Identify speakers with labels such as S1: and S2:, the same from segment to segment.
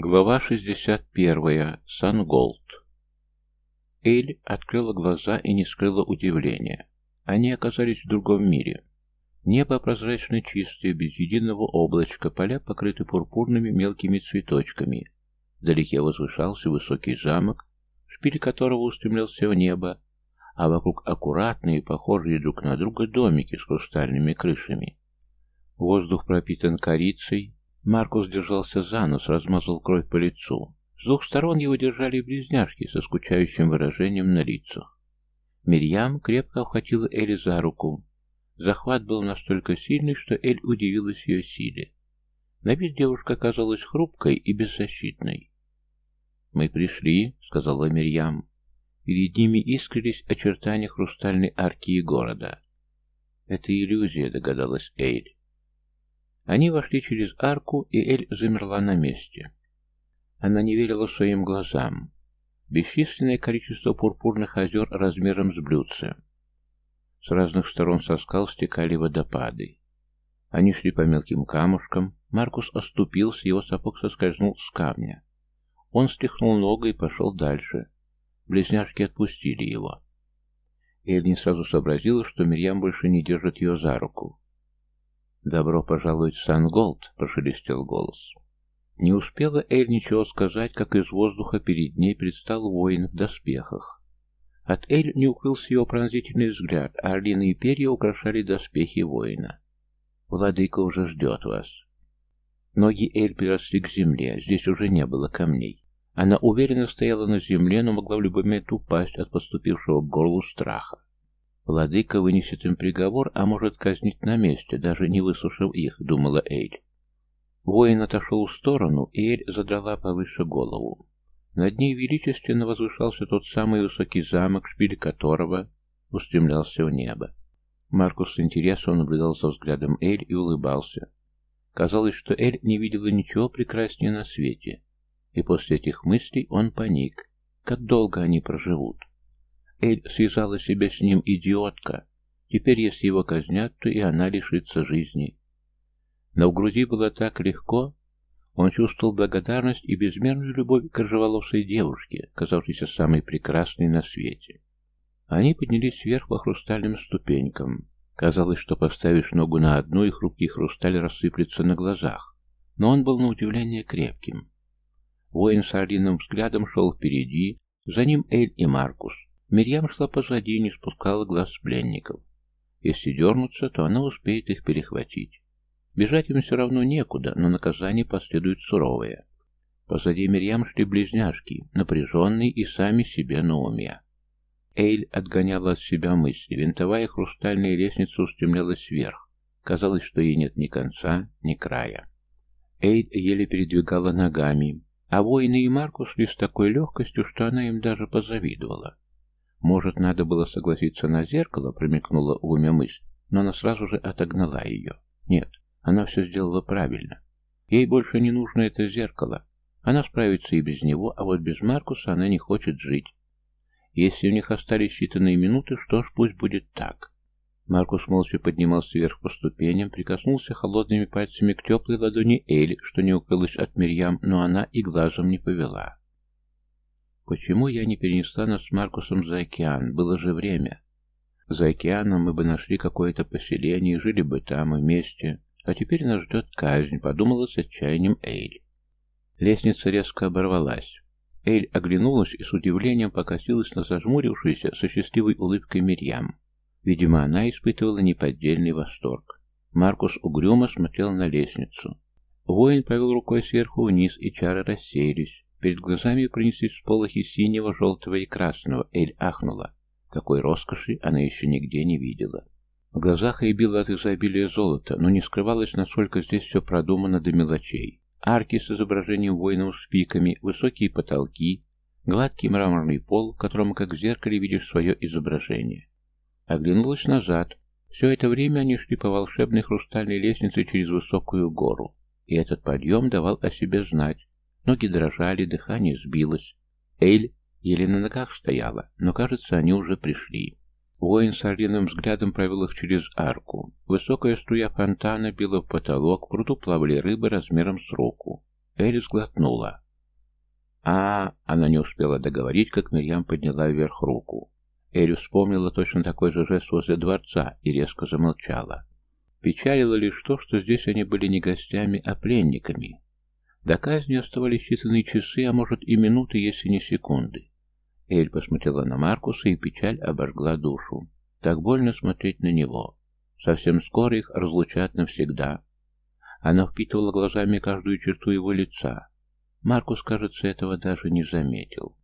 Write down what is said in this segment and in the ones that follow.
S1: Глава 61. Санголд. Эль открыла глаза и не скрыла удивления. Они оказались в другом мире. Небо прозрачно чистое, без единого облачка, поля покрыты пурпурными мелкими цветочками. Вдалеке возвышался высокий замок, шпиль которого устремлялся в небо, а вокруг аккуратные, похожие друг на друга домики с хрустальными крышами. Воздух пропитан корицей, Маркус держался за нос, размазал кровь по лицу. С двух сторон его держали близняшки со скучающим выражением на лицах. Мирьям крепко обхватила Эли за руку. Захват был настолько сильный, что Эль удивилась ее силе. На вид девушка казалась хрупкой и беззащитной. «Мы пришли», — сказала Мирьям. Перед ними искрились очертания хрустальной арки города. «Это иллюзия», — догадалась Эль. Они вошли через арку, и Эль замерла на месте. Она не верила своим глазам. Бесчисленное количество пурпурных озер размером с блюдце. С разных сторон со скал стекали водопады. Они шли по мелким камушкам. Маркус оступился, его сапог соскользнул с камня. Он стряхнул ногу и пошел дальше. Близняшки отпустили его. Эль не сразу сообразила, что Мирьям больше не держит ее за руку. «Добро пожаловать в Сан-Голд», — прошелестел голос. Не успела Эль ничего сказать, как из воздуха перед ней предстал воин в доспехах. От Эль не укрылся его пронзительный взгляд, а орлиные перья украшали доспехи воина. «Владыка уже ждет вас». Ноги Эль приросли к земле, здесь уже не было камней. Она уверенно стояла на земле, но могла в любой момент упасть от поступившего к горлу страха. Владыка вынесет им приговор, а может казнить на месте, даже не выслушав их, думала Эйль. Воин отошел в сторону, и Эль задрала повыше голову. Над ней величественно возвышался тот самый высокий замок, шпиль которого устремлялся в небо. Маркус с интересом наблюдал за взглядом Эль и улыбался. Казалось, что Эль не видела ничего прекраснее на свете. И после этих мыслей он паник. Как долго они проживут? Эль связала себя с ним идиотка. Теперь, если его казнят, то и она лишится жизни. Но в груди было так легко. Он чувствовал благодарность и безмерную любовь к рыжеволосой девушке, казавшейся самой прекрасной на свете. Они поднялись вверх по хрустальным ступенькам. Казалось, что поставишь ногу на одну, и хрупкий хрусталь рассыплется на глазах. Но он был на удивление крепким. Воин с орлиным взглядом шел впереди, за ним Эль и Маркус. Мирьям шла позади и не спускала глаз с пленников. Если дернуться, то она успеет их перехватить. Бежать им все равно некуда, но наказание последует суровое. Позади Мирьям шли близняшки, напряженные и сами себе на уме. Эйль отгоняла от себя мысли. Винтовая хрустальная лестница устремлялась вверх. Казалось, что ей нет ни конца, ни края. Эйль еле передвигала ногами, а воины и Марку шли с такой легкостью, что она им даже позавидовала. Может, надо было согласиться на зеркало, промелькнула в уме мысль, но она сразу же отогнала ее. Нет, она все сделала правильно. Ей больше не нужно это зеркало. Она справится и без него, а вот без Маркуса она не хочет жить. Если у них остались считанные минуты, что ж, пусть будет так. Маркус молча поднимался вверх по ступеням, прикоснулся холодными пальцами к теплой ладони Эль, что не укрылась от Мирьям, но она и глазом не повела. Почему я не перенесла нас с Маркусом за океан? Было же время. За океаном мы бы нашли какое-то поселение, жили бы там вместе. А теперь нас ждет казнь, подумала с отчаянием Эйль. Лестница резко оборвалась. Эйль оглянулась и с удивлением покосилась на зажмурившуюся со счастливой улыбкой Мирьям. Видимо, она испытывала неподдельный восторг. Маркус угрюмо смотрел на лестницу. Воин провел рукой сверху вниз, и чары рассеялись. Перед глазами пронеслись всполохи синего, желтого и красного. Эль ахнула. Такой роскоши она еще нигде не видела. В глазах ей било от изобилия золота, но не скрывалось, насколько здесь все продумано до мелочей. Арки с изображением воинов с пиками, высокие потолки, гладкий мраморный пол, в котором, как в зеркале, видишь свое изображение. Оглянулась назад. Все это время они шли по волшебной хрустальной лестнице через высокую гору, и этот подъем давал о себе знать. Ноги дрожали, дыхание сбилось. Эйль еле на ногах стояла, но, кажется, они уже пришли. Воин с орлиным взглядом провел их через арку. Высокая струя фонтана била в потолок, в пруду плавали рыбы размером с руку. Эль сглотнула. а Она не успела договорить, как Мирьям подняла вверх руку. Эль вспомнила точно такой же жест возле дворца и резко замолчала. Печалило лишь то, что здесь они были не гостями, а пленниками. До казни оставались считанные часы, а может и минуты, если не секунды. Эль посмотрела на Маркуса, и печаль обожгла душу. Так больно смотреть на него. Совсем скоро их разлучат навсегда. Она впитывала глазами каждую черту его лица. Маркус, кажется, этого даже не заметил.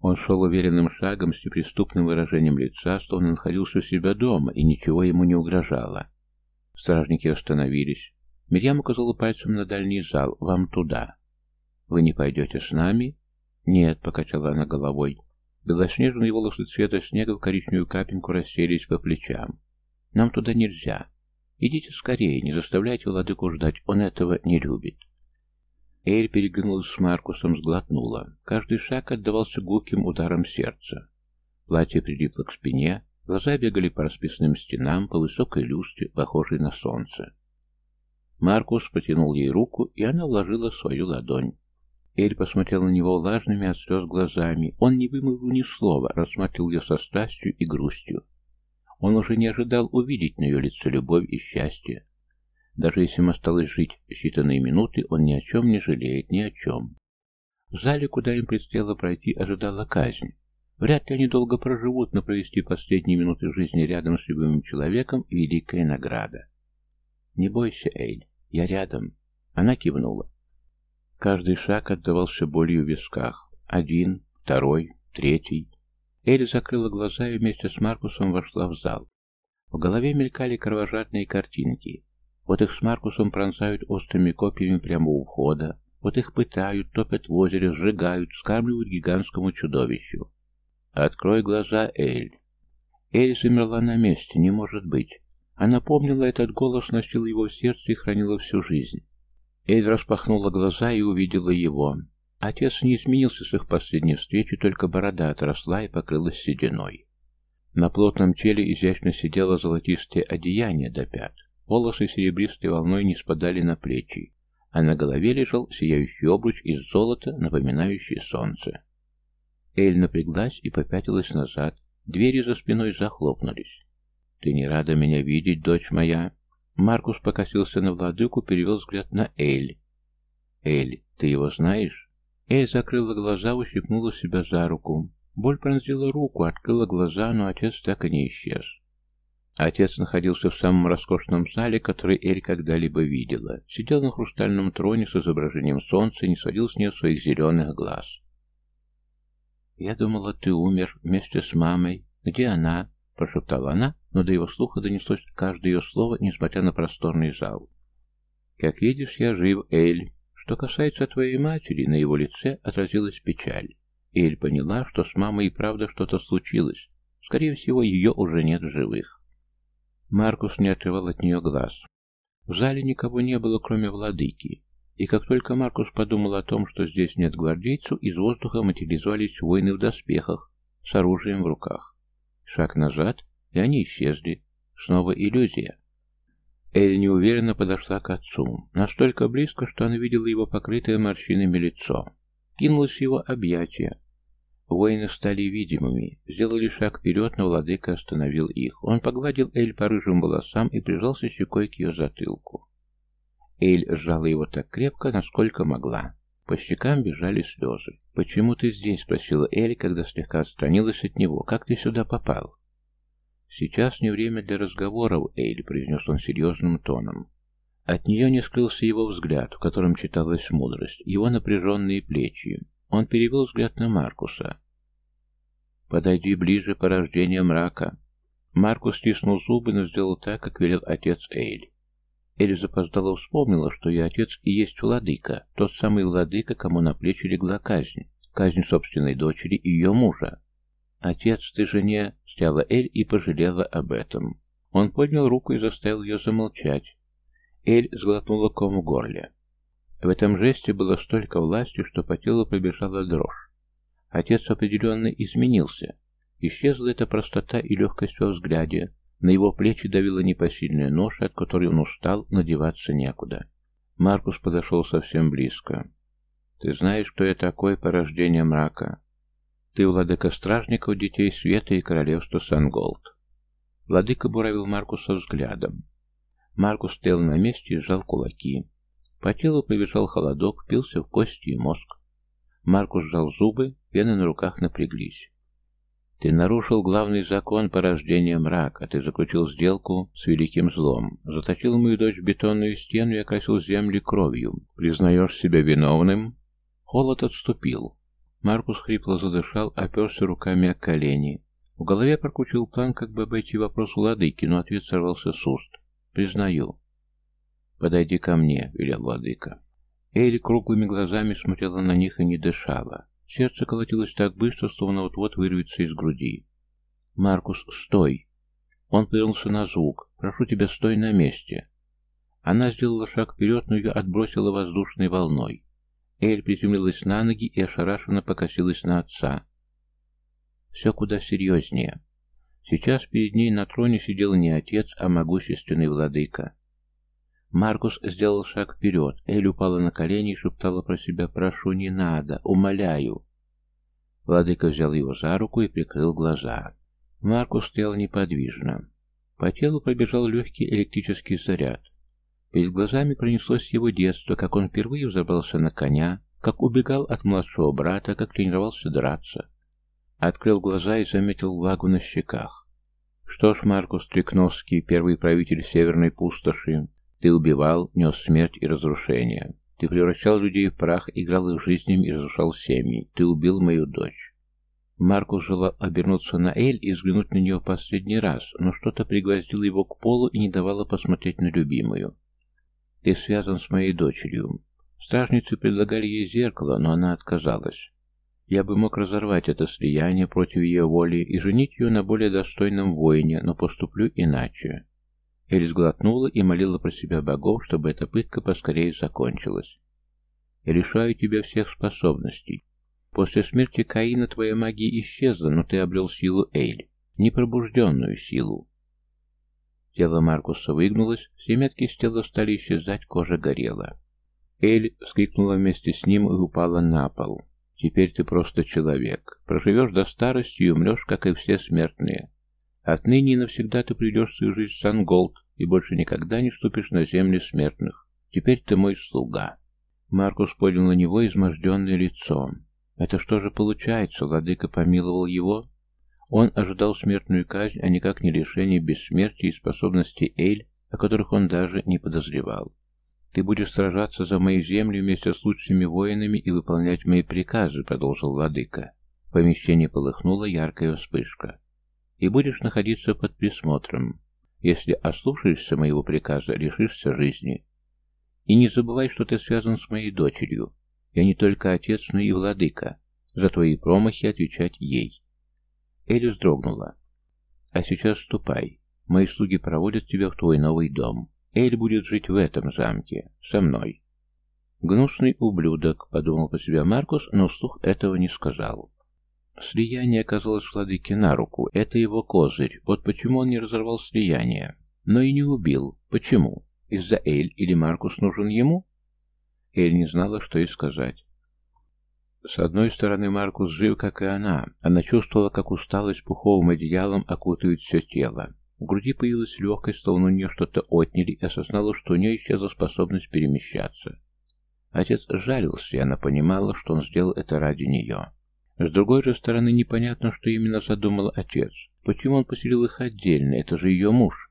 S1: Он шел уверенным шагом с неприступным выражением лица, словно находился у себя дома, и ничего ему не угрожало. Стражники остановились. Мирьям указала пальцем на дальний зал. «Вам туда». «Вы не пойдете с нами?» «Нет», — покачала она головой. Белоснежные волосы цвета снега в коричневую капинку расселись по плечам. «Нам туда нельзя. Идите скорее, не заставляйте владыку ждать, он этого не любит». Эйль переглянулась с Маркусом, сглотнула. Каждый шаг отдавался гулким ударом сердца. Платье прилипло к спине, глаза бегали по расписанным стенам, по высокой люстре, похожей на солнце. Маркус потянул ей руку, и она вложила свою ладонь. Эль посмотрел на него влажными от слез глазами. Он не вымолвил ни слова, рассматривал ее со страстью и грустью. Он уже не ожидал увидеть на ее лице любовь и счастье. Даже если им осталось жить считанные минуты, он ни о чем не жалеет, ни о чем. В зале, куда им предстояло пройти, ожидала казнь. Вряд ли они долго проживут, но провести последние минуты жизни рядом с любимым человеком – великая награда. «Не бойся, Эйль, я рядом». Она кивнула. Каждый шаг отдавался болью в висках. Один, второй, третий. Эль закрыла глаза и вместе с Маркусом вошла в зал. В голове мелькали кровожадные картинки. Вот их с Маркусом пронзают острыми копьями прямо у входа, вот их пытают, топят в озере, сжигают, скармливают гигантскому чудовищу. «Открой глаза, Эль!» Эль замерла на месте, не может быть. Она помнила этот голос, носила его в сердце и хранила всю жизнь. Эль распахнула глаза и увидела его. Отец не изменился с их последней встречи, только борода отросла и покрылась сединой. На плотном теле изящно сидело золотистое одеяние до пят. Волосы серебристой волной не спадали на плечи, а на голове лежал сияющий обруч из золота, напоминающий солнце. Эль напряглась и попятилась назад. Двери за спиной захлопнулись. «Ты не рада меня видеть, дочь моя?» Маркус покосился на владыку, перевел взгляд на Эль. «Эль, ты его знаешь?» Эль закрыла глаза, ущипнула себя за руку. Боль пронзила руку, открыла глаза, но отец так и не исчез. Отец находился в самом роскошном зале, который Эль когда-либо видела. Сидел на хрустальном троне с изображением солнца и не сводил с нее своих зеленых глаз. «Я думала, ты умер вместе с мамой. Где она?» — прошептала она, но до его слуха донеслось каждое ее слово, несмотря на просторный зал. «Как видишь, я жив, Эль. Что касается твоей матери, на его лице отразилась печаль. Эль поняла, что с мамой и правда что-то случилось. Скорее всего, ее уже нет в живых. Маркус не отрывал от нее глаз. В зале никого не было, кроме владыки. И как только Маркус подумал о том, что здесь нет гвардейцев, из воздуха материализовались воины в доспехах, с оружием в руках. Шаг назад, и они исчезли. Снова иллюзия. Эль неуверенно подошла к отцу, настолько близко, что она видела его покрытое морщинами лицо. Кинулась в его объятия, Воины стали видимыми, сделали шаг вперед, но владыка остановил их. Он погладил Эль по рыжим волосам и прижался щекой к ее затылку. Эль сжала его так крепко, насколько могла. По щекам бежали слезы. «Почему ты здесь?» — спросила Эль, когда слегка отстранилась от него. «Как ты сюда попал?» «Сейчас не время для разговоров, Эль», — произнес он серьезным тоном. От нее не скрылся его взгляд, в котором читалась мудрость, его напряженные плечи. Он перевел взгляд на Маркуса. «Подойди ближе, порождение мрака». Маркус стиснул зубы, но сделал так, как велел отец Эйль. Эль запоздало вспомнила, что ее отец и есть владыка, тот самый владыка, кому на плечи легла казнь, казнь собственной дочери и ее мужа. «Отец, ты же не...» — стяла Эль и пожалела об этом. Он поднял руку и заставил ее замолчать. Эль сглотнула ком в горле. В этом жесте было столько власти, что по телу пробежала дрожь. Отец определенно изменился. Исчезла эта простота и легкость во взгляде. На его плечи давила непосильная ноша, от которой он устал, надеваться некуда. Маркус подошел совсем близко. Ты знаешь, кто я такой, порождение мрака. Ты владыка стражников, детей света и королевства Санголд. Владыка буравил Маркуса взглядом. Маркус стоял на месте и сжал кулаки. По телу побежал холодок, впился в кости и мозг. Маркус сжал зубы, вены на руках напряглись. Ты нарушил главный закон порождения мрака. Ты заключил сделку с великим злом. Заточил мою дочь в бетонную стену и окрасил земли кровью. Признаешь себя виновным? Холод отступил. Маркус хрипло задышал, оперся руками о колени. В голове прокрутил план, как бы обойти вопрос владыки, но ответ сорвался с уст. «Признаю». «Подойди ко мне», — велел владыка. Эйли круглыми глазами смотрела на них и не дышала. Сердце колотилось так быстро, словно вот-вот вырвется из груди. «Маркус, стой!» Он повернулся на звук. «Прошу тебя, стой на месте!» Она сделала шаг вперед, но ее отбросила воздушной волной. Эль приземлилась на ноги и ошарашенно покосилась на отца. Все куда серьезнее. Сейчас перед ней на троне сидел не отец, а могущественный владыка. Маркус сделал шаг вперед. Эль упала на колени и шептала про себя «Прошу, не надо, умоляю». Владыка взял его за руку и прикрыл глаза. Маркус стоял неподвижно. По телу пробежал легкий электрический заряд. Перед глазами пронеслось его детство, как он впервые взобрался на коня, как убегал от младшего брата, как тренировался драться. Открыл глаза и заметил влагу на щеках. Что ж, Маркус Трикновский, первый правитель Северной пустоши, ты убивал, нес смерть и разрушение. Ты превращал людей в прах, играл их жизнями и разрушал семьи. Ты убил мою дочь. Маркус желал обернуться на Эль и взглянуть на нее последний раз, но что-то пригвоздило его к полу и не давало посмотреть на любимую. Ты связан с моей дочерью. Стражницы предлагали ей зеркало, но она отказалась. Я бы мог разорвать это слияние против ее воли и женить ее на более достойном воине, но поступлю иначе. Эль сглотнула и молила про себя богов, чтобы эта пытка поскорее закончилась. «Я лишаю тебя всех способностей. После смерти Каина твоя магия исчезла, но ты обрел силу Эйль, непробужденную силу». Тело Маркуса выгнулось, все метки с тела стали исчезать, кожа горела. Эль вскрикнула вместе с ним и упала на пол. «Теперь ты просто человек. Проживешь до старости и умрешь, как и все смертные. Отныне и навсегда ты придешь в свою жизнь в Санголд и больше никогда не ступишь на земли смертных. Теперь ты мой слуга». Маркус поднял на него изможденное лицо. «Это что же получается? Владыка помиловал его?» Он ожидал смертную казнь, а никак не лишение бессмертия и способностей Эль, о которых он даже не подозревал. «Ты будешь сражаться за мои земли вместе с лучшими воинами и выполнять мои приказы», — продолжил владыка. В помещении полыхнула яркая вспышка и будешь находиться под присмотром. Если ослушаешься моего приказа, лишишься жизни. И не забывай, что ты связан с моей дочерью. Я не только отец, но и владыка. За твои промахи отвечать ей. Элли вздрогнула. А сейчас ступай. Мои слуги проводят тебя в твой новый дом. Эль будет жить в этом замке. Со мной. Гнусный ублюдок, подумал по себе Маркус, но вслух этого не сказал. Слияние оказалось владыке на руку. Это его козырь. Вот почему он не разорвал слияние. Но и не убил. Почему? Из-за Эль или Маркус нужен ему? Эль не знала, что и сказать. С одной стороны, Маркус жив, как и она. Она чувствовала, как усталость пуховым одеялом окутывает все тело. В груди появилась легкость, словно у нее что-то отняли, и осознала, что у нее исчезла способность перемещаться. Отец жалился, и она понимала, что он сделал это ради нее. С другой же стороны, непонятно, что именно задумал отец. Почему он поселил их отдельно? Это же ее муж.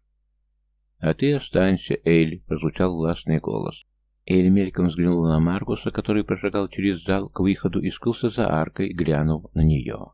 S1: «А ты останься, Эйль», — прозвучал властный голос. Эйль мельком взглянула на Маркуса, который прошагал через зал к выходу и скрылся за аркой, глянув на нее.